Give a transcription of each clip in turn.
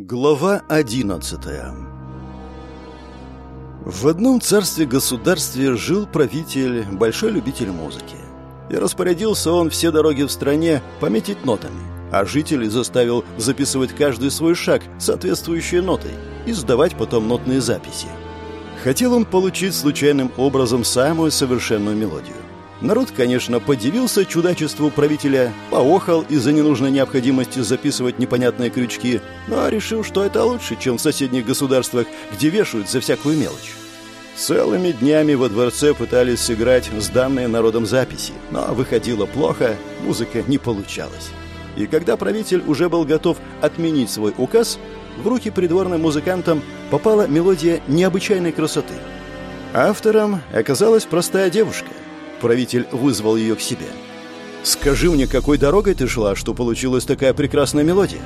Глава одиннадцатая В одном царстве-государстве жил правитель, большой любитель музыки. И распорядился он все дороги в стране пометить нотами, а жителей заставил записывать каждый свой шаг, соответствующей нотой, и сдавать потом нотные записи. Хотел он получить случайным образом самую совершенную мелодию. Народ, конечно, подивился чудачеству правителя, поохал из-за ненужной необходимости записывать непонятные крючки, но решил, что это лучше, чем в соседних государствах, где вешают за всякую мелочь. Целыми днями во дворце пытались сыграть сданные народом записи, но выходило плохо, музыка не получалась. И когда правитель уже был готов отменить свой указ, в руки придворным музыкантам попала мелодия необычайной красоты. Автором оказалась простая девушка – Правитель вызвал ее к себе. «Скажи мне, какой дорогой ты шла, что получилась такая прекрасная мелодия?»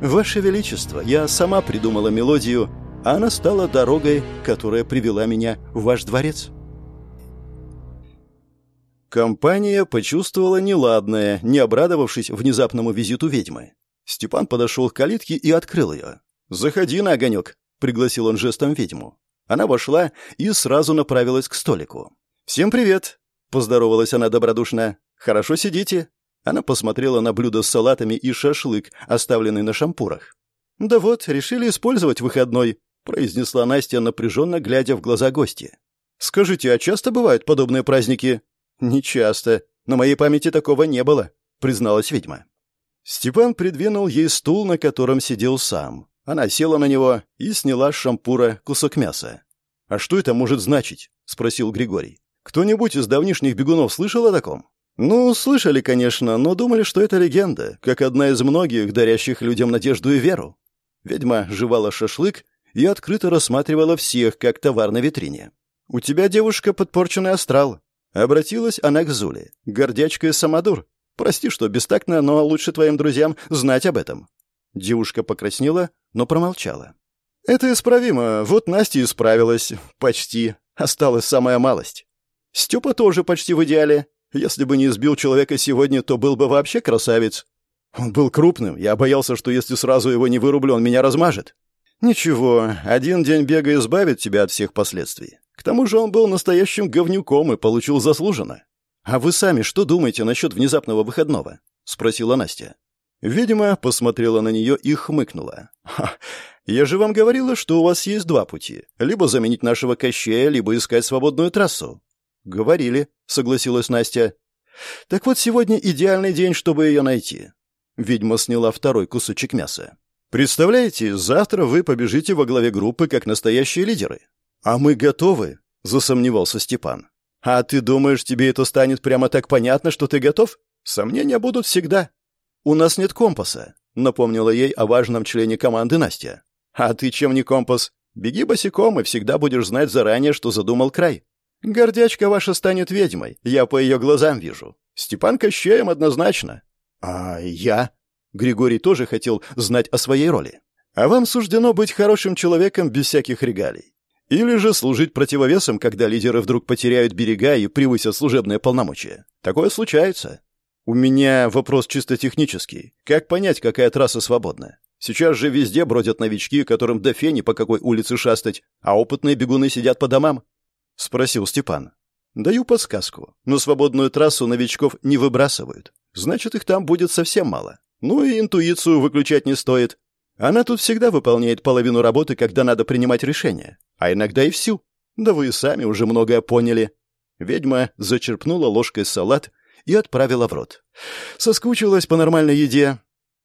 «Ваше Величество, я сама придумала мелодию, а она стала дорогой, которая привела меня в ваш дворец». Компания почувствовала неладное, не обрадовавшись внезапному визиту ведьмы. Степан подошел к калитке и открыл ее. «Заходи на огонек», — пригласил он жестом ведьму. Она вошла и сразу направилась к столику. «Всем привет! Поздоровалась она добродушно. «Хорошо сидите?» Она посмотрела на блюдо с салатами и шашлык, оставленный на шампурах. «Да вот, решили использовать выходной», — произнесла Настя, напряженно глядя в глаза гости. «Скажите, а часто бывают подобные праздники?» «Не часто. На моей памяти такого не было», — призналась ведьма. Степан придвинул ей стул, на котором сидел сам. Она села на него и сняла с шампура кусок мяса. «А что это может значить?» — спросил Григорий. Кто-нибудь из давнишних бегунов слышал о таком? Ну, слышали, конечно, но думали, что это легенда, как одна из многих, дарящих людям надежду и веру. Ведьма жевала шашлык и открыто рассматривала всех, как товар на витрине. «У тебя, девушка, подпорченный астрал». Обратилась она к Зуле. «Гордячка и самодур. Прости, что бестактно, но лучше твоим друзьям знать об этом». Девушка покраснела, но промолчала. «Это исправимо. Вот Настя исправилась. Почти. Осталась самая малость. Степа тоже почти в идеале. Если бы не избил человека сегодня, то был бы вообще красавец. Он был крупным, я боялся, что если сразу его не вырублю, он меня размажет. Ничего, один день бега избавит тебя от всех последствий. К тому же он был настоящим говнюком и получил заслуженно. А вы сами что думаете насчет внезапного выходного? Спросила Настя. Видимо, посмотрела на нее и хмыкнула. «Ха, я же вам говорила, что у вас есть два пути. Либо заменить нашего Кощея, либо искать свободную трассу. «Говорили», — согласилась Настя. «Так вот сегодня идеальный день, чтобы ее найти». Ведьма сняла второй кусочек мяса. «Представляете, завтра вы побежите во главе группы как настоящие лидеры». «А мы готовы», — засомневался Степан. «А ты думаешь, тебе это станет прямо так понятно, что ты готов? Сомнения будут всегда». «У нас нет компаса», — напомнила ей о важном члене команды Настя. «А ты чем не компас? Беги босиком и всегда будешь знать заранее, что задумал край. Гордячка ваша станет ведьмой, я по ее глазам вижу. Степан Кощеем однозначно. А я? Григорий тоже хотел знать о своей роли. А вам суждено быть хорошим человеком без всяких регалий. Или же служить противовесом, когда лидеры вдруг потеряют берега и превысят служебные полномочия. Такое случается. У меня вопрос чисто технический. Как понять, какая трасса свободна? Сейчас же везде бродят новички, которым до фени по какой улице шастать, а опытные бегуны сидят по домам. — спросил Степан. «Даю подсказку. Но свободную трассу новичков не выбрасывают. Значит, их там будет совсем мало. Ну и интуицию выключать не стоит. Она тут всегда выполняет половину работы, когда надо принимать решение. А иногда и всю. Да вы и сами уже многое поняли». Ведьма зачерпнула ложкой салат и отправила в рот. Соскучилась по нормальной еде.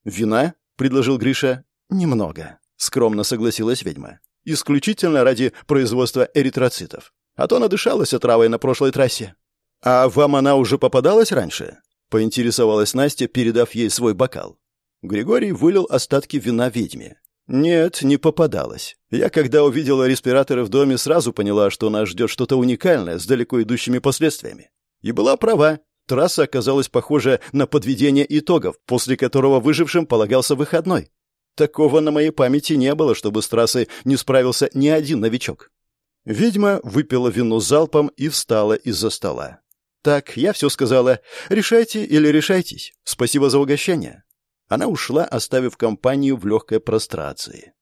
«Вина?» — предложил Гриша. «Немного», — скромно согласилась ведьма. «Исключительно ради производства эритроцитов а то надышалась отравой на прошлой трассе. А вам она уже попадалась раньше? Поинтересовалась Настя, передав ей свой бокал. Григорий вылил остатки вина ведьме. «Нет, не попадалась. Я, когда увидела респираторы в доме, сразу поняла, что нас ждет что-то уникальное с далеко идущими последствиями. И была права. Трасса оказалась похожа на подведение итогов, после которого выжившим полагался выходной. Такого на моей памяти не было, чтобы с трассой не справился ни один новичок. Ведьма выпила вино залпом и встала из-за стола. «Так, я все сказала. Решайте или решайтесь. Спасибо за угощение». Она ушла, оставив компанию в легкой прострации.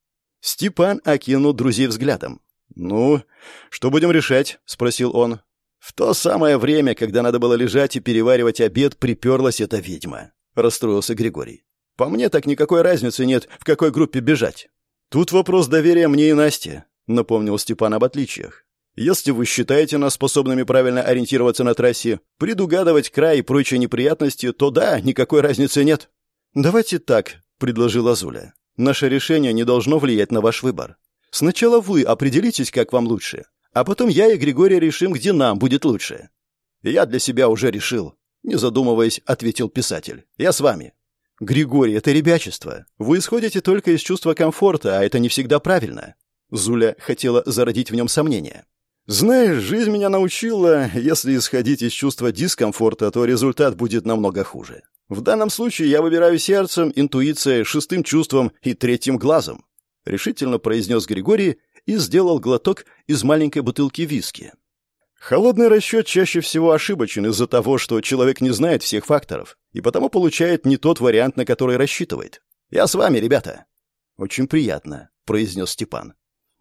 Степан окинул друзей взглядом. «Ну, что будем решать?» — спросил он. В то самое время, когда надо было лежать и переваривать обед, приперлась эта ведьма. Расстроился Григорий. По мне так никакой разницы нет, в какой группе бежать. Тут вопрос доверия мне и Насте, напомнил Степан об отличиях. Если вы считаете нас способными правильно ориентироваться на трассе, предугадывать край и прочие неприятности, то да, никакой разницы нет. Давайте так, предложила Зуля. Наше решение не должно влиять на ваш выбор. Сначала вы определитесь, как вам лучше, а потом я и Григорий решим, где нам будет лучше. Я для себя уже решил, не задумываясь, ответил писатель. Я с вами. Григорий, это ребячество. Вы исходите только из чувства комфорта, а это не всегда правильно. Зуля хотела зародить в нем сомнения. Знаешь, жизнь меня научила, если исходить из чувства дискомфорта, то результат будет намного хуже. В данном случае я выбираю сердцем, интуицией, шестым чувством и третьим глазом, решительно произнес Григорий и сделал глоток из маленькой бутылки виски. Холодный расчет чаще всего ошибочен из-за того, что человек не знает всех факторов, и потому получает не тот вариант, на который рассчитывает. Я с вами, ребята. Очень приятно, произнес Степан.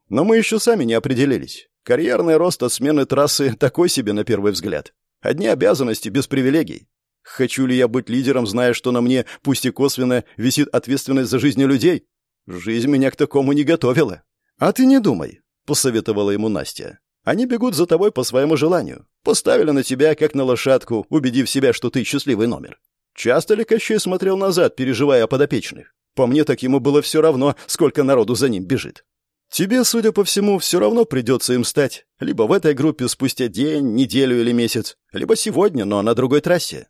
Но мы еще сами не определились. Карьерный рост от смены трассы такой себе на первый взгляд. Одни обязанности без привилегий. Хочу ли я быть лидером, зная, что на мне, пусть и косвенно, висит ответственность за жизни людей? Жизнь меня к такому не готовила. «А ты не думай», — посоветовала ему Настя. «Они бегут за тобой по своему желанию. Поставили на тебя, как на лошадку, убедив себя, что ты счастливый номер. Часто ли Кощей смотрел назад, переживая о подопечных? По мне, так ему было все равно, сколько народу за ним бежит. Тебе, судя по всему, все равно придется им стать. Либо в этой группе спустя день, неделю или месяц, либо сегодня, но на другой трассе.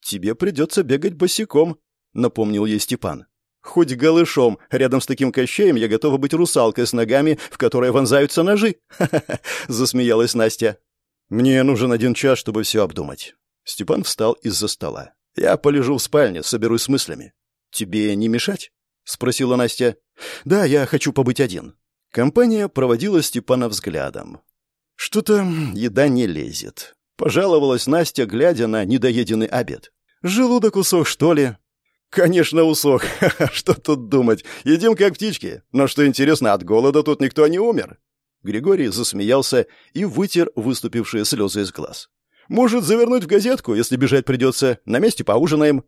Тебе придется бегать босиком», — напомнил ей Степан. Хоть голышом, рядом с таким кощеем я готова быть русалкой с ногами, в которые вонзаются ножи. Ха-ха-ха, засмеялась Настя. Мне нужен один час, чтобы все обдумать. Степан встал из-за стола. Я полежу в спальне, соберусь с мыслями. Тебе не мешать? спросила Настя. Да, я хочу побыть один. Компания проводила Степана взглядом. Что-то еда не лезет. Пожаловалась Настя, глядя на недоеденный обед. Желудок усох, что ли? «Конечно, усох. Что тут думать? Едим как птички. Но что интересно, от голода тут никто не умер». Григорий засмеялся и вытер выступившие слезы из глаз. «Может, завернуть в газетку, если бежать придется. На месте поужинаем».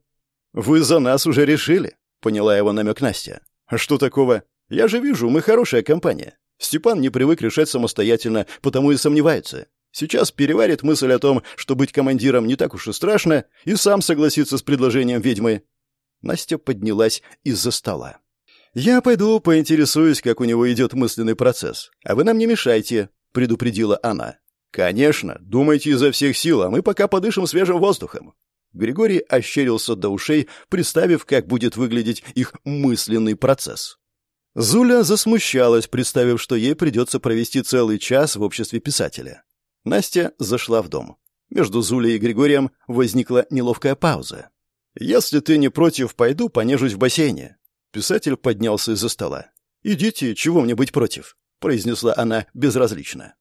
«Вы за нас уже решили», — поняла его намек Настя. «А что такого? Я же вижу, мы хорошая компания. Степан не привык решать самостоятельно, потому и сомневается. Сейчас переварит мысль о том, что быть командиром не так уж и страшно, и сам согласится с предложением ведьмы. Настя поднялась из-за стола. «Я пойду поинтересуюсь, как у него идет мысленный процесс. А вы нам не мешайте», — предупредила она. «Конечно, думайте изо всех сил, а мы пока подышим свежим воздухом». Григорий ощерился до ушей, представив, как будет выглядеть их мысленный процесс. Зуля засмущалась, представив, что ей придется провести целый час в обществе писателя. Настя зашла в дом. Между Зулей и Григорием возникла неловкая пауза. «Если ты не против, пойду понежусь в бассейне». Писатель поднялся из-за стола. «Идите, чего мне быть против?» — произнесла она безразлично.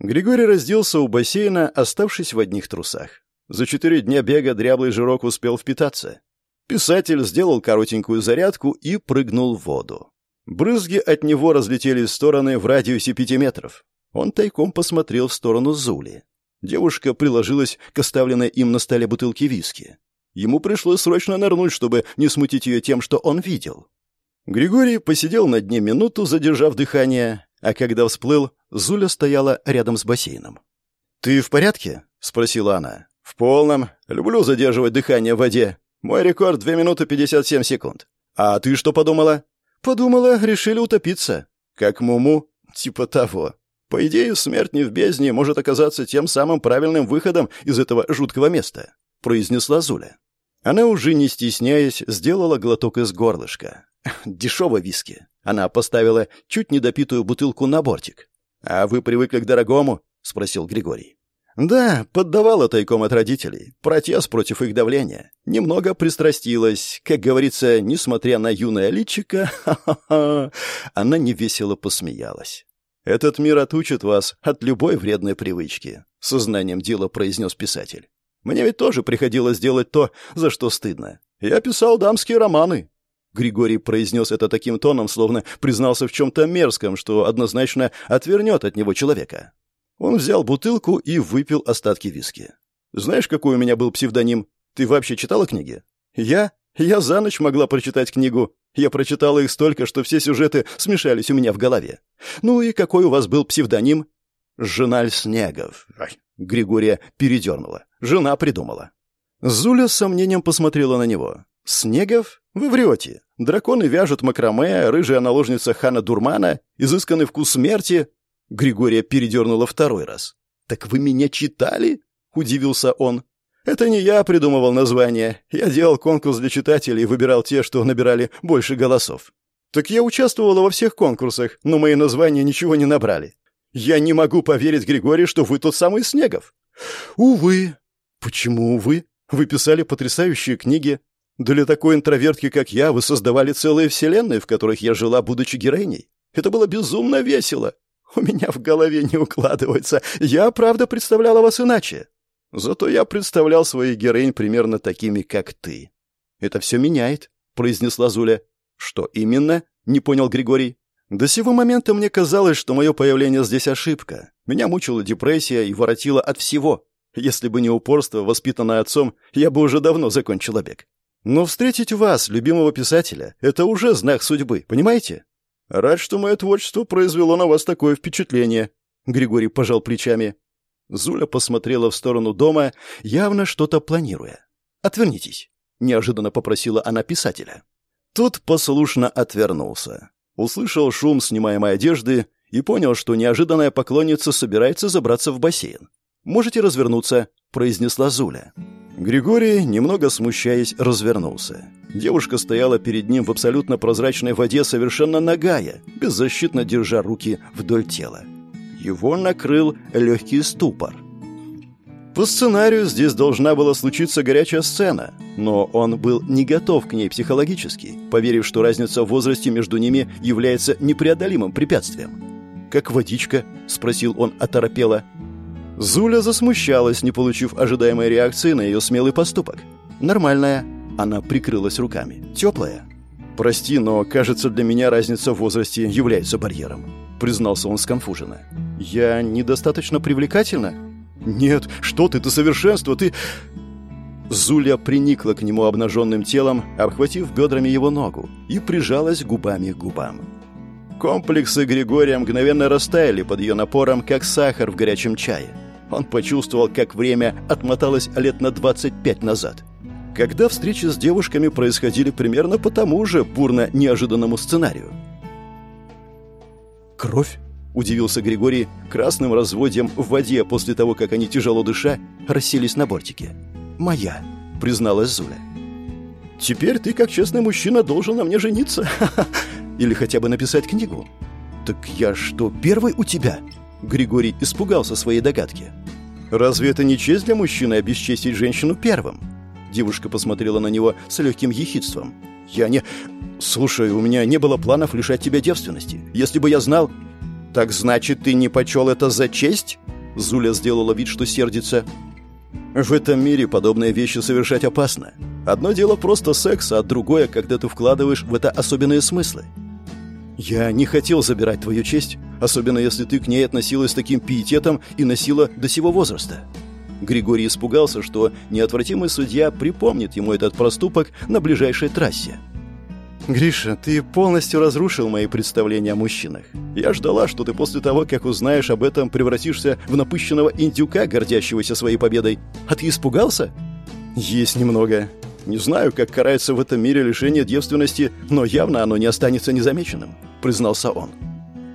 Григорий разделся у бассейна, оставшись в одних трусах. За четыре дня бега дряблый жирок успел впитаться. Писатель сделал коротенькую зарядку и прыгнул в воду. Брызги от него разлетелись в стороны в радиусе пяти метров. Он тайком посмотрел в сторону Зули. Девушка приложилась к оставленной им на столе бутылке виски. Ему пришлось срочно нырнуть, чтобы не смутить ее тем, что он видел. Григорий посидел на дне минуту, задержав дыхание, а когда всплыл, Зуля стояла рядом с бассейном. «Ты в порядке?» — спросила она. «В полном. Люблю задерживать дыхание в воде. Мой рекорд — 2 минуты 57 секунд. А ты что подумала?» «Подумала, решили утопиться». «Как Муму?» «Типа того. По идее, смерть не в бездне может оказаться тем самым правильным выходом из этого жуткого места», — произнесла Зуля. Она уже не стесняясь сделала глоток из горлышка. Дешево виски. Она поставила чуть недопитую бутылку на бортик. «А вы привыкли к дорогому?» — спросил Григорий. «Да, поддавала тайком от родителей. Протест против их давления. Немного пристрастилась. Как говорится, несмотря на юное личико, она невесело посмеялась. «Этот мир отучит вас от любой вредной привычки», — сознанием дела произнес писатель. Мне ведь тоже приходилось делать то, за что стыдно. Я писал дамские романы. Григорий произнес это таким тоном, словно признался в чем-то мерзком, что однозначно отвернет от него человека. Он взял бутылку и выпил остатки виски. «Знаешь, какой у меня был псевдоним? Ты вообще читала книги?» «Я? Я за ночь могла прочитать книгу. Я прочитала их столько, что все сюжеты смешались у меня в голове. Ну и какой у вас был псевдоним?» «Женаль Снегов». Ай, Григория передернула. «Жена придумала». Зуля с сомнением посмотрела на него. «Снегов? Вы врете. Драконы вяжут макраме, рыжая наложница хана Дурмана, изысканный вкус смерти». Григория передернула второй раз. «Так вы меня читали?» — удивился он. «Это не я придумывал название. Я делал конкурс для читателей и выбирал те, что набирали больше голосов. Так я участвовала во всех конкурсах, но мои названия ничего не набрали. Я не могу поверить, Григорий, что вы тот самый Снегов. Увы. Почему увы? Вы писали потрясающие книги. Для такой интровертки, как я, вы создавали целые вселенные, в которых я жила, будучи героиней. Это было безумно весело. У меня в голове не укладывается. Я, правда, представляла вас иначе. Зато я представлял своих героинь примерно такими, как ты. Это все меняет, произнесла Зуля. Что именно? Не понял Григорий. До сего момента мне казалось, что мое появление здесь ошибка. Меня мучила депрессия и воротила от всего. Если бы не упорство, воспитанное отцом, я бы уже давно закончил бег. Но встретить вас, любимого писателя, это уже знак судьбы, понимаете? Рад, что мое творчество произвело на вас такое впечатление. Григорий пожал плечами. Зуля посмотрела в сторону дома, явно что-то планируя. «Отвернитесь», — неожиданно попросила она писателя. Тот послушно отвернулся. Услышал шум снимаемой одежды и понял, что неожиданная поклонница собирается забраться в бассейн. «Можете развернуться», — произнесла Зуля. Григорий, немного смущаясь, развернулся. Девушка стояла перед ним в абсолютно прозрачной воде, совершенно нагая, беззащитно держа руки вдоль тела. Его накрыл легкий ступор. По сценарию здесь должна была случиться горячая сцена, но он был не готов к ней психологически, поверив, что разница в возрасте между ними является непреодолимым препятствием. «Как водичка?» — спросил он оторопело. Зуля засмущалась, не получив ожидаемой реакции на ее смелый поступок. «Нормальная». Она прикрылась руками. «Теплая». «Прости, но, кажется, для меня разница в возрасте является барьером», — признался он сконфуженно. «Я недостаточно привлекательна?» «Нет, что ты, ты совершенство, ты...» Зуля приникла к нему обнаженным телом, обхватив бедрами его ногу, и прижалась губами к губам. Комплексы Григория мгновенно растаяли под ее напором, как сахар в горячем чае. Он почувствовал, как время отмоталось лет на 25 назад. Когда встречи с девушками происходили примерно по тому же бурно неожиданному сценарию. «Кровь?» удивился Григорий красным разводьем в воде после того, как они, тяжело дыша, расселись на бортике. «Моя», — призналась Зуля. «Теперь ты, как честный мужчина, должен на мне жениться. Или хотя бы написать книгу». «Так я что, первый у тебя?» Григорий испугался своей догадки. «Разве это не честь для мужчины обесчестить женщину первым?» Девушка посмотрела на него с легким ехидством. «Я не... Слушай, у меня не было планов лишать тебя девственности. Если бы я знал...» «Так значит, ты не почел это за честь?» Зуля сделала вид, что сердится. «В этом мире подобные вещи совершать опасно. Одно дело просто секс, а другое, когда ты вкладываешь в это особенные смыслы. Я не хотел забирать твою честь, особенно если ты к ней относилась таким пиететом и носила до сего возраста». Григорий испугался, что неотвратимый судья припомнит ему этот проступок на ближайшей трассе. «Гриша, ты полностью разрушил мои представления о мужчинах. Я ждала, что ты после того, как узнаешь об этом, превратишься в напыщенного индюка, гордящегося своей победой. А ты испугался?» «Есть немного. Не знаю, как карается в этом мире лишение девственности, но явно оно не останется незамеченным», — признался он.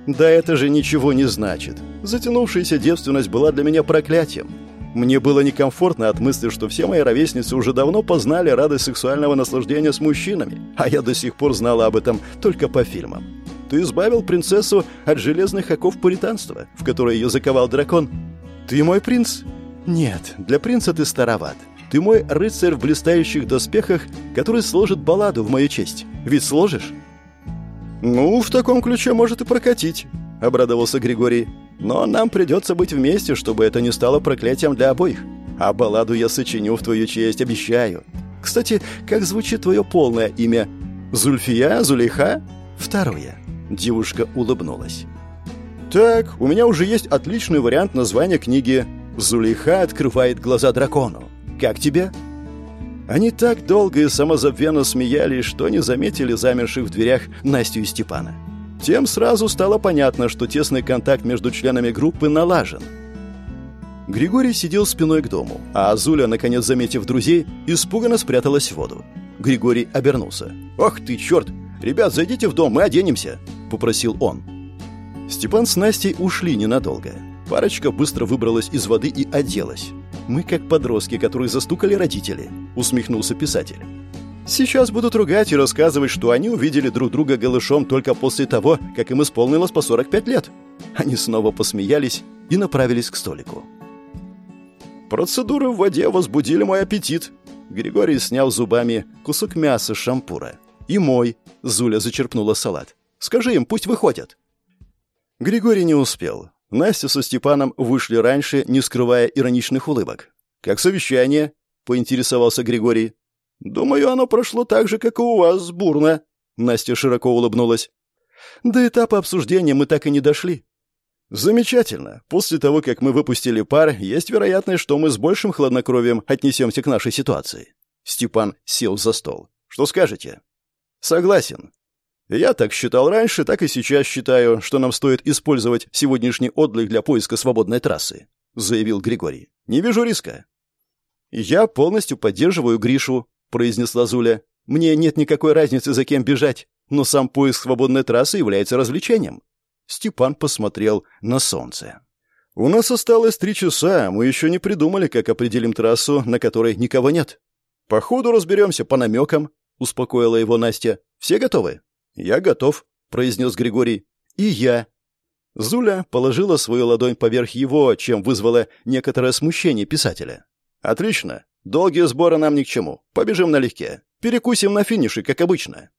«Да это же ничего не значит. Затянувшаяся девственность была для меня проклятием. Мне было некомфортно от мысли, что все мои ровесницы уже давно познали радость сексуального наслаждения с мужчинами, а я до сих пор знала об этом только по фильмам. Ты избавил принцессу от железных оков пуританства, в которые ее заковал дракон. Ты мой принц? Нет, для принца ты староват. Ты мой рыцарь в блистающих доспехах, который сложит балладу в мою честь. Ведь сложишь? Ну, в таком ключе может и прокатить, обрадовался Григорий. Но нам придется быть вместе, чтобы это не стало проклятием для обоих. А балладу я сочиню в твою честь, обещаю. Кстати, как звучит твое полное имя?» Зульфия, Зулейха? Второе. Девушка улыбнулась. Так, у меня уже есть отличный вариант названия книги. Зулейха открывает глаза дракону. Как тебе? Они так долго и самозабвенно смеялись, что не заметили замерших в дверях Настю и Степана. Тем сразу стало понятно, что тесный контакт между членами группы налажен. Григорий сидел спиной к дому, а Азуля, наконец заметив друзей, испуганно спряталась в воду. Григорий обернулся. «Ох ты, черт! Ребят, зайдите в дом, мы оденемся!» — попросил он. Степан с Настей ушли ненадолго. Парочка быстро выбралась из воды и оделась. «Мы как подростки, которые застукали родители», — усмехнулся писатель. «Сейчас будут ругать и рассказывать, что они увидели друг друга голышом только после того, как им исполнилось по 45 лет». Они снова посмеялись и направились к столику. «Процедуры в воде возбудили мой аппетит». Григорий снял зубами кусок мяса с шампура. «И мой», — Зуля зачерпнула салат. «Скажи им, пусть выходят». Григорий не успел. Настя со Степаном вышли раньше, не скрывая ироничных улыбок. «Как совещание?» — поинтересовался Григорий. «Думаю, оно прошло так же, как и у вас, бурно». Настя широко улыбнулась. «До этапа обсуждения мы так и не дошли». «Замечательно. После того, как мы выпустили пар, есть вероятность, что мы с большим хладнокровием отнесемся к нашей ситуации». Степан сел за стол. «Что скажете?» «Согласен. Я так считал раньше, так и сейчас считаю, что нам стоит использовать сегодняшний отдых для поиска свободной трассы», — заявил Григорий. «Не вижу риска». «Я полностью поддерживаю Гришу», — произнесла Зуля. «Мне нет никакой разницы, за кем бежать, но сам поиск свободной трассы является развлечением». Степан посмотрел на солнце. «У нас осталось три часа, мы еще не придумали, как определим трассу, на которой никого нет. По ходу разберемся по намекам», — успокоила его Настя. «Все готовы?» «Я готов», — произнес Григорий. «И я». Зуля положила свою ладонь поверх его, чем вызвало некоторое смущение писателя. «Отлично. Долгие сборы нам ни к чему. Побежим налегке. Перекусим на финише, как обычно».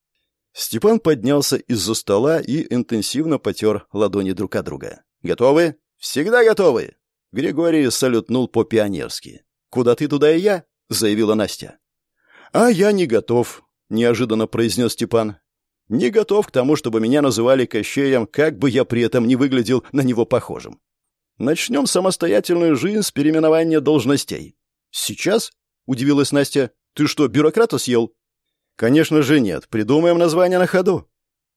Степан поднялся из-за стола и интенсивно потер ладони друг от друга. «Готовы?» «Всегда готовы!» Григорий салютнул по-пионерски. «Куда ты, туда и я?» — заявила Настя. «А я не готов», — неожиданно произнес Степан. Не готов к тому, чтобы меня называли Кощеем, как бы я при этом не выглядел на него похожим. Начнем самостоятельную жизнь с переименования должностей. Сейчас? Удивилась Настя. Ты что, бюрократа съел? Конечно же нет. Придумаем название на ходу.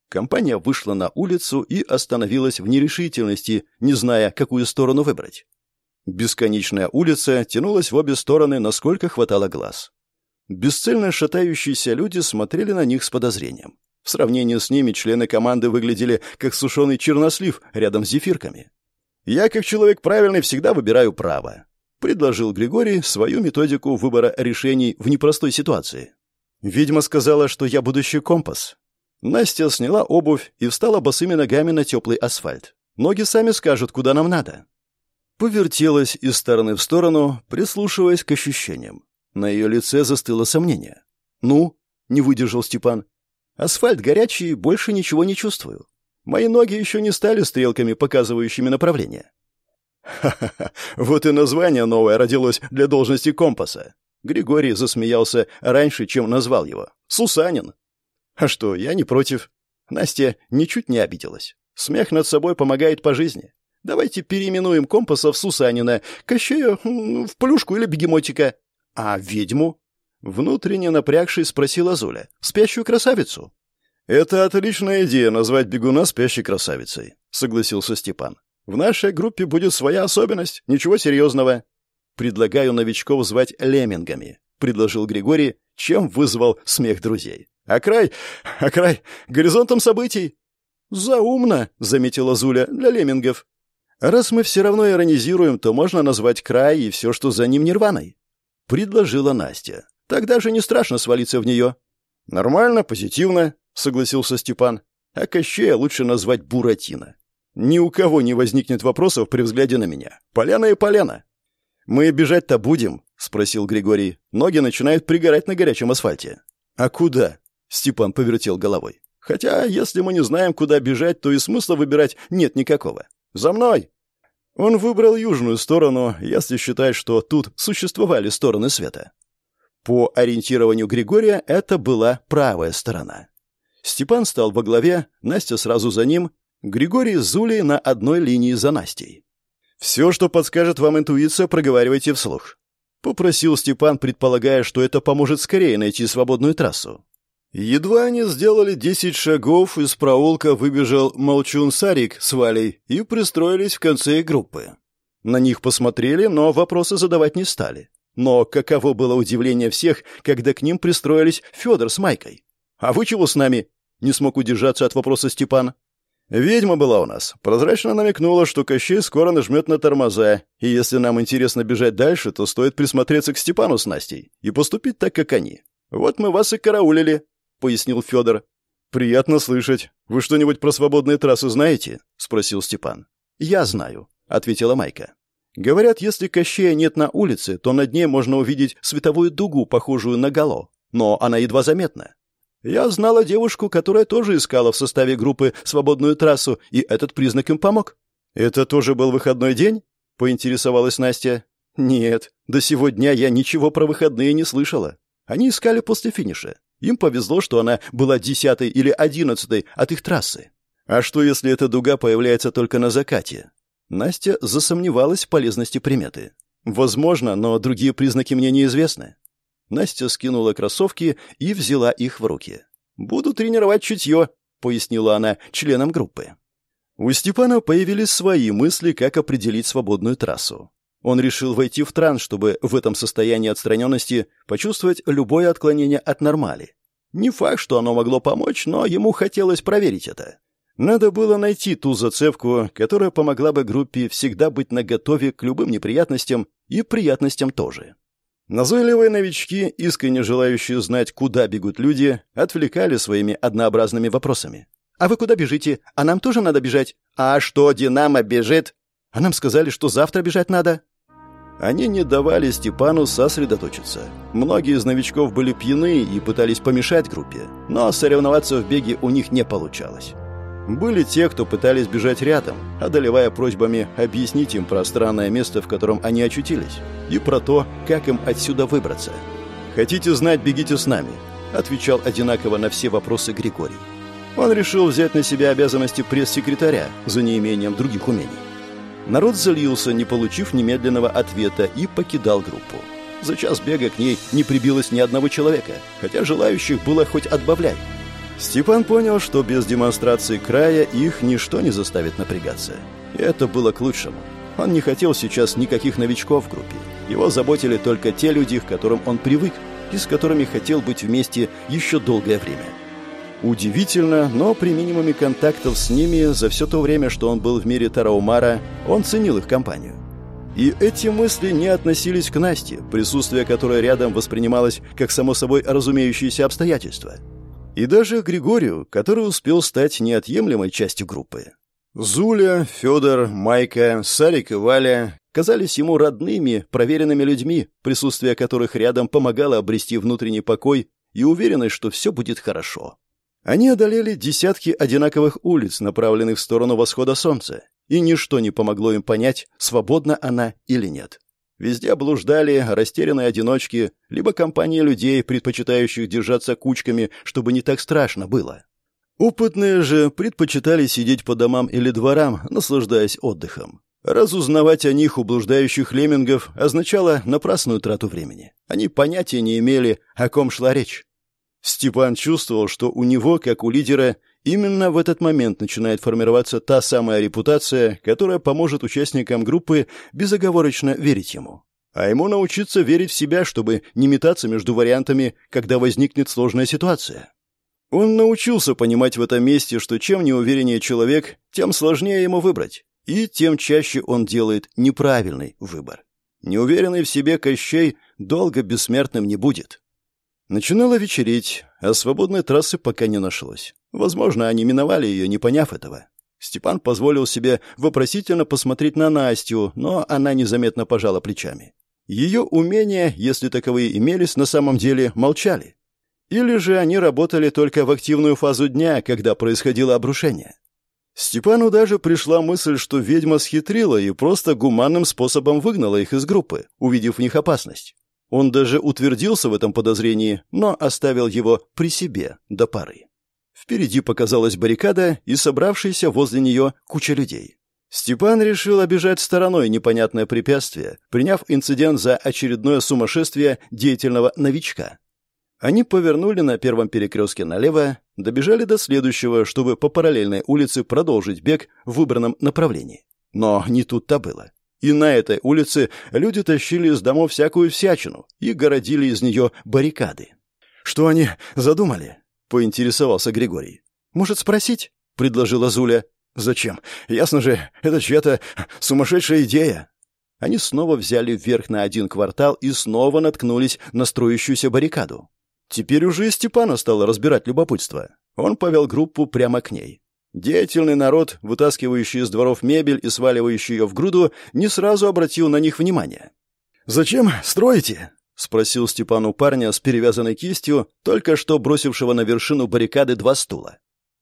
Компания вышла на улицу и остановилась в нерешительности, не зная, какую сторону выбрать. Бесконечная улица тянулась в обе стороны, насколько хватало глаз. Бесцельно шатающиеся люди смотрели на них с подозрением. В сравнении с ними члены команды выглядели как сушеный чернослив рядом с зефирками. «Я, как человек правильный, всегда выбираю право», — предложил Григорий свою методику выбора решений в непростой ситуации. «Ведьма сказала, что я будущий компас». Настя сняла обувь и встала босыми ногами на теплый асфальт. Ноги сами скажут, куда нам надо. Повертелась из стороны в сторону, прислушиваясь к ощущениям. На ее лице застыло сомнение. «Ну?» — не выдержал Степан. Асфальт горячий, больше ничего не чувствую. Мои ноги еще не стали стрелками, показывающими направление. Ха-ха-ха, вот и название новое родилось для должности компаса. Григорий засмеялся раньше, чем назвал его. Сусанин. А что, я не против. Настя ничуть не обиделась. Смех над собой помогает по жизни. Давайте переименуем компаса в Сусанина, Кощея в Плюшку или Бегемотика. А ведьму? Внутренне напрягшись, спросила Зуля. «Спящую красавицу?» «Это отличная идея назвать бегуна спящей красавицей», — согласился Степан. «В нашей группе будет своя особенность, ничего серьезного». «Предлагаю новичков звать леммингами», — предложил Григорий, чем вызвал смех друзей. «А край... а край... горизонтом событий!» «Заумно», — заметила Зуля, — «для леммингов». «Раз мы все равно иронизируем, то можно назвать край и все, что за ним нирваной», — предложила Настя. Тогда же не страшно свалиться в нее». «Нормально, позитивно», — согласился Степан. «А Кощея лучше назвать Буратино. Ни у кого не возникнет вопросов при взгляде на меня. Поляна и поляна». «Мы бежать-то будем?» — спросил Григорий. Ноги начинают пригорать на горячем асфальте. «А куда?» — Степан повертел головой. «Хотя, если мы не знаем, куда бежать, то и смысла выбирать нет никакого. За мной!» Он выбрал южную сторону, если считать, что тут существовали стороны света. По ориентированию Григория это была правая сторона. Степан стал во главе, Настя сразу за ним, Григорий с Зулей на одной линии за Настей. «Все, что подскажет вам интуиция, проговаривайте вслух», — попросил Степан, предполагая, что это поможет скорее найти свободную трассу. Едва они сделали десять шагов, из проулка выбежал молчун Сарик с Валей и пристроились в конце группы. На них посмотрели, но вопросы задавать не стали. Но каково было удивление всех, когда к ним пристроились Федор с Майкой. «А вы чего с нами?» — не смог удержаться от вопроса Степан. «Ведьма была у нас. Прозрачно намекнула, что Кощей скоро нажмет на тормоза, и если нам интересно бежать дальше, то стоит присмотреться к Степану с Настей и поступить так, как они. Вот мы вас и караулили», — пояснил Федор. «Приятно слышать. Вы что-нибудь про свободные трассы знаете?» — спросил Степан. «Я знаю», — ответила Майка. «Говорят, если Кощея нет на улице, то над ней можно увидеть световую дугу, похожую на гало, но она едва заметна. Я знала девушку, которая тоже искала в составе группы свободную трассу, и этот признак им помог. Это тоже был выходной день? поинтересовалась Настя. Нет, до сего дня я ничего про выходные не слышала. Они искали после финиша. Им повезло, что она была десятой или одиннадцатой от их трассы. А что, если эта дуга появляется только на закате? Настя засомневалась в полезности приметы. Возможно, но другие признаки мне неизвестны. Настя скинула кроссовки и взяла их в руки. «Буду тренировать чутье», — пояснила она членам группы. У Степана появились свои мысли, как определить свободную трассу. Он решил войти в транс, чтобы в этом состоянии отстраненности почувствовать любое отклонение от нормали. Не факт, что оно могло помочь, но ему хотелось проверить это. Надо было найти ту зацепку, которая помогла бы группе всегда быть наготове к любым неприятностям и приятностям тоже. Назойливые новички, искренне желающие знать, куда бегут люди, отвлекали своими однообразными вопросами. «А вы куда бежите? А нам тоже надо бежать?» «А что, Динамо бежит?» «А нам сказали, что завтра бежать надо». Они не давали Степану сосредоточиться. Многие из новичков были пьяны и пытались помешать группе, но соревноваться в беге у них не получалось. Были те, кто пытались бежать рядом, одолевая просьбами объяснить им про странное место, в котором они очутились, и про то, как им отсюда выбраться. «Хотите знать, бегите с нами», — отвечал одинаково на все вопросы Григорий. Он решил взять на себя обязанности пресс-секретаря за неимением других умений. Народ залился, не получив немедленного ответа, и покидал группу. За час бега к ней не прибилось ни одного человека, хотя желающих было хоть отбавляй. Степан понял, что без демонстрации края их ничто не заставит напрягаться. И это было к лучшему. Он не хотел сейчас никаких новичков в группе. Его заботили только те люди, к которым он привык и с которыми хотел быть вместе еще долгое время. Удивительно, но при минимуме контактов с ними за все то время, что он был в мире Тараумара, он ценил их компанию. И эти мысли не относились к Насте, присутствие которой рядом воспринималось как само собой разумеющееся обстоятельство – и даже Григорию, который успел стать неотъемлемой частью группы. Зуля, Федор, Майка, Сарик и Валя казались ему родными, проверенными людьми, присутствие которых рядом помогало обрести внутренний покой и уверенность, что все будет хорошо. Они одолели десятки одинаковых улиц, направленных в сторону восхода солнца, и ничто не помогло им понять, свободна она или нет. Везде блуждали растерянные одиночки, либо компании людей, предпочитающих держаться кучками, чтобы не так страшно было. Опытные же предпочитали сидеть по домам или дворам, наслаждаясь отдыхом. Разузнавать о них у блуждающих леммингов означало напрасную трату времени. Они понятия не имели, о ком шла речь. Степан чувствовал, что у него, как у лидера, Именно в этот момент начинает формироваться та самая репутация, которая поможет участникам группы безоговорочно верить ему. А ему научиться верить в себя, чтобы не метаться между вариантами, когда возникнет сложная ситуация. Он научился понимать в этом месте, что чем неувереннее человек, тем сложнее ему выбрать, и тем чаще он делает неправильный выбор. Неуверенный в себе Кощей долго бессмертным не будет. Начинало вечереть, а свободной трассы пока не нашлось. Возможно, они миновали ее, не поняв этого. Степан позволил себе вопросительно посмотреть на Настю, но она незаметно пожала плечами. Ее умения, если таковые имелись, на самом деле молчали. Или же они работали только в активную фазу дня, когда происходило обрушение. Степану даже пришла мысль, что ведьма схитрила и просто гуманным способом выгнала их из группы, увидев в них опасность. Он даже утвердился в этом подозрении, но оставил его при себе до пары. Впереди показалась баррикада и собравшаяся возле нее куча людей. Степан решил обижать стороной непонятное препятствие, приняв инцидент за очередное сумасшествие деятельного новичка. Они повернули на первом перекрестке налево, добежали до следующего, чтобы по параллельной улице продолжить бег в выбранном направлении. Но не тут-то было. И на этой улице люди тащили из домов всякую всячину и городили из нее баррикады. «Что они задумали?» — поинтересовался Григорий. «Может, спросить?» — предложила Зуля. «Зачем? Ясно же, это чья-то сумасшедшая идея». Они снова взяли вверх на один квартал и снова наткнулись на строящуюся баррикаду. Теперь уже и Степана стало разбирать любопытство. Он повел группу прямо к ней. Деятельный народ, вытаскивающий из дворов мебель и сваливающий ее в груду, не сразу обратил на них внимание. «Зачем строите?» — спросил Степан у парня с перевязанной кистью, только что бросившего на вершину баррикады два стула.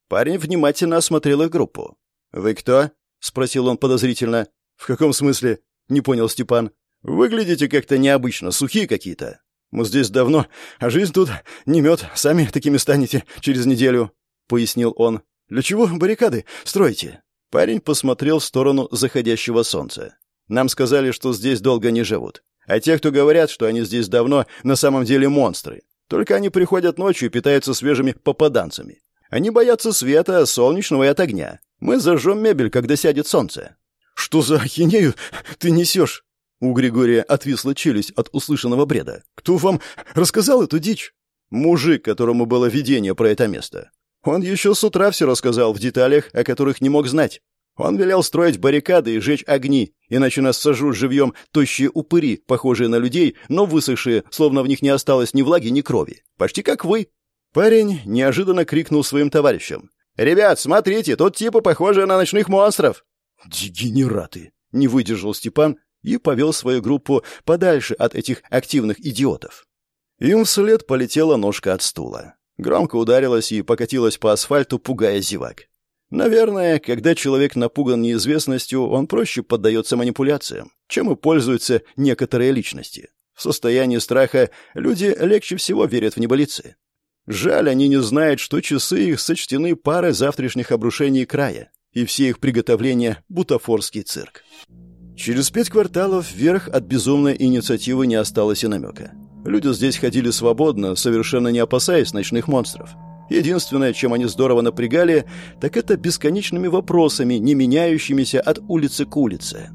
Парень внимательно осмотрел их группу. «Вы кто?» — спросил он подозрительно. «В каком смысле?» — не понял Степан. «Выглядите как-то необычно, сухие какие-то. Мы здесь давно, а жизнь тут не мед, сами такими станете через неделю», — пояснил он. «Для чего баррикады строите?» Парень посмотрел в сторону заходящего солнца. «Нам сказали, что здесь долго не живут. А те, кто говорят, что они здесь давно, на самом деле монстры. Только они приходят ночью и питаются свежими попаданцами. Они боятся света, солнечного и от огня. Мы зажжем мебель, когда сядет солнце». «Что за ахинею ты несешь?» У Григория отвисла челюсть от услышанного бреда. «Кто вам рассказал эту дичь?» «Мужик, которому было видение про это место. Он еще с утра все рассказал в деталях, о которых не мог знать. Он велел строить баррикады и жечь огни, иначе нас сожрут живьем тощие упыри, похожие на людей, но высохшие, словно в них не осталось ни влаги, ни крови. Почти как вы». Парень неожиданно крикнул своим товарищам. «Ребят, смотрите, тут типы похожие на ночных монстров!» «Дегенераты!» — не выдержал Степан и повел свою группу подальше от этих активных идиотов. Им вслед полетела ножка от стула. Громко ударилась и покатилась по асфальту, пугая зевак. Наверное, когда человек напуган неизвестностью, он проще поддается манипуляциям, чем и пользуются некоторые личности. В состоянии страха люди легче всего верят в небылицы. Жаль, они не знают, что часы их сочтены парой завтрашних обрушений края, и все их приготовления — бутафорский цирк. Через пять кварталов вверх от безумной инициативы не осталось и намека. Люди здесь ходили свободно, совершенно не опасаясь ночных монстров. Единственное, чем они здорово напрягали, так это бесконечными вопросами, не меняющимися от улицы к улице.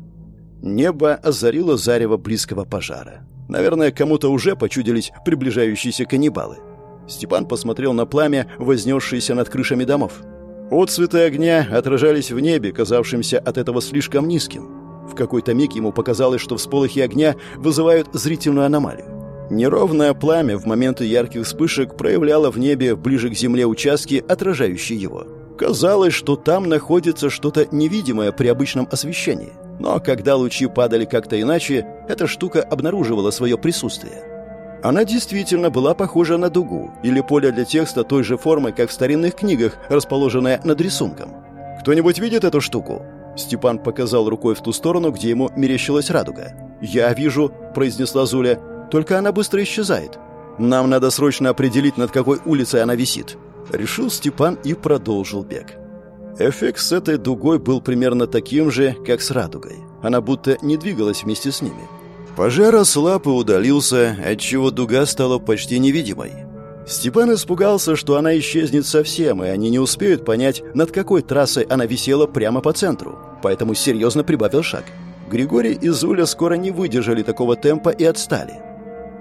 Небо озарило зарево близкого пожара. Наверное, кому-то уже почудились приближающиеся каннибалы. Степан посмотрел на пламя, вознесшееся над крышами домов. Отцветы огня отражались в небе, казавшимся от этого слишком низким. В какой-то миг ему показалось, что всполохи огня вызывают зрительную аномалию. Неровное пламя в моменты ярких вспышек проявляло в небе ближе к земле участки, отражающие его. Казалось, что там находится что-то невидимое при обычном освещении. Но когда лучи падали как-то иначе, эта штука обнаруживала свое присутствие. Она действительно была похожа на дугу или поле для текста той же формы, как в старинных книгах, расположенное над рисунком. «Кто-нибудь видит эту штуку?» Степан показал рукой в ту сторону, где ему мерещилась радуга. «Я вижу», — произнесла Зуля, — «только она быстро исчезает. Нам надо срочно определить, над какой улицей она висит». Решил Степан и продолжил бег. Эффект с этой дугой был примерно таким же, как с радугой. Она будто не двигалась вместе с ними. Пожар ослаб и удалился, отчего дуга стала почти невидимой. Степан испугался, что она исчезнет совсем, и они не успеют понять, над какой трассой она висела прямо по центру, поэтому серьезно прибавил шаг. Григорий и Зуля скоро не выдержали такого темпа и отстали.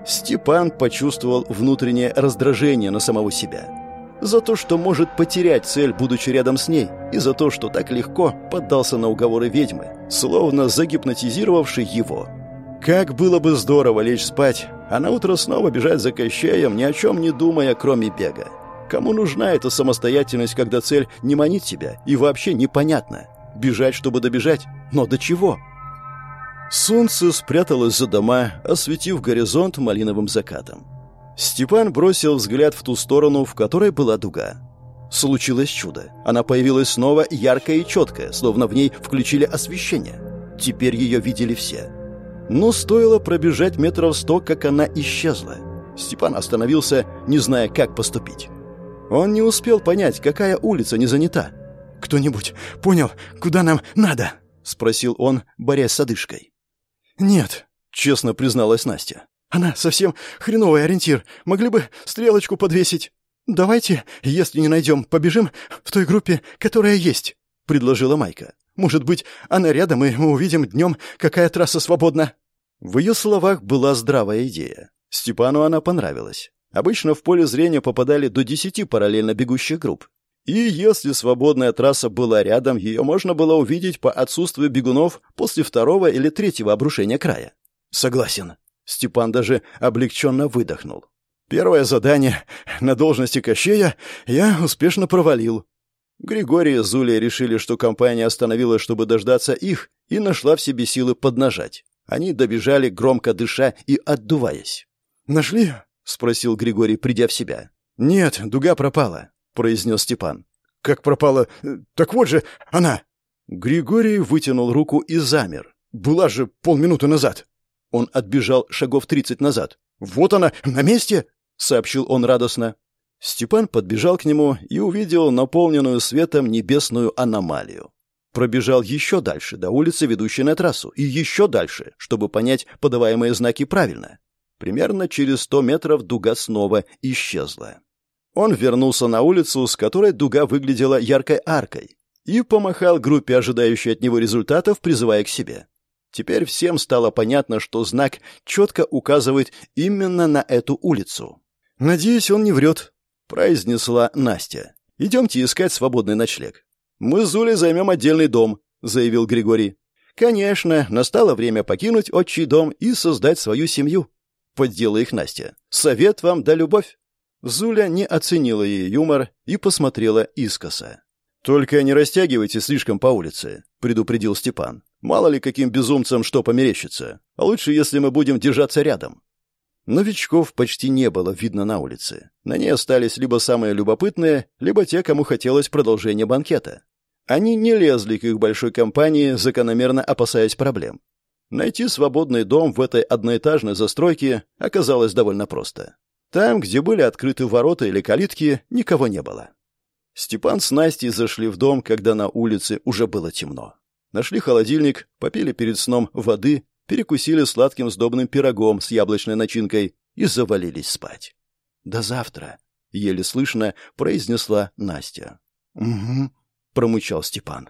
Степан почувствовал внутреннее раздражение на самого себя. За то, что может потерять цель, будучи рядом с ней, и за то, что так легко поддался на уговоры ведьмы, словно загипнотизировавший его. Как было бы здорово лечь спать, а на утро снова бежать за Кощеем, ни о чем не думая, кроме бега. Кому нужна эта самостоятельность, когда цель не манит тебя и вообще непонятна? Бежать, чтобы добежать? Но до чего? Солнце спряталось за дома, осветив горизонт малиновым закатом. Степан бросил взгляд в ту сторону, в которой была дуга. Случилось чудо. Она появилась снова яркая и четкая, словно в ней включили освещение. Теперь ее видели все. Но стоило пробежать метров сто, как она исчезла. Степан остановился, не зная, как поступить. Он не успел понять, какая улица не занята. «Кто-нибудь понял, куда нам надо?» — спросил он, борясь с одышкой. «Нет», — честно призналась Настя. «Она совсем хреновый ориентир. Могли бы стрелочку подвесить. Давайте, если не найдем, побежим в той группе, которая есть», — предложила Майка. «Может быть, она рядом, и мы увидим днем, какая трасса свободна». В ее словах была здравая идея. Степану она понравилась. Обычно в поле зрения попадали до десяти параллельно бегущих групп. И если свободная трасса была рядом, ее можно было увидеть по отсутствию бегунов после второго или третьего обрушения края. «Согласен». Степан даже облегченно выдохнул. «Первое задание на должности Кощея я успешно провалил». Григорий и Зулия решили, что компания остановилась, чтобы дождаться их, и нашла в себе силы поднажать. Они добежали, громко дыша и отдуваясь. «Нашли?» — спросил Григорий, придя в себя. «Нет, дуга пропала», — произнес Степан. «Как пропала? Так вот же она!» Григорий вытянул руку и замер. «Была же полминуты назад!» Он отбежал шагов тридцать назад. «Вот она, на месте!» — сообщил он радостно. Степан подбежал к нему и увидел наполненную светом небесную аномалию. Пробежал еще дальше, до улицы, ведущей на трассу, и еще дальше, чтобы понять подаваемые знаки правильно. Примерно через сто метров дуга снова исчезла. Он вернулся на улицу, с которой дуга выглядела яркой аркой, и помахал группе, ожидающей от него результатов, призывая к себе. Теперь всем стало понятно, что знак четко указывает именно на эту улицу. «Надеюсь, он не врет», — произнесла Настя. «Идемте искать свободный ночлег». «Мы с Зулей займем отдельный дом», — заявил Григорий. «Конечно, настало время покинуть отчий дом и создать свою семью», — поддела их Настя. «Совет вам да любовь». Зуля не оценила ее юмор и посмотрела искоса. «Только не растягивайте слишком по улице», — предупредил Степан. «Мало ли каким безумцам что померещится. А лучше, если мы будем держаться рядом». Новичков почти не было видно на улице. На ней остались либо самые любопытные, либо те, кому хотелось продолжения банкета. Они не лезли к их большой компании, закономерно опасаясь проблем. Найти свободный дом в этой одноэтажной застройке оказалось довольно просто. Там, где были открыты ворота или калитки, никого не было. Степан с Настей зашли в дом, когда на улице уже было темно. Нашли холодильник, попили перед сном воды перекусили сладким сдобным пирогом с яблочной начинкой и завалились спать. «До завтра», — еле слышно произнесла Настя. «Угу», — промычал Степан.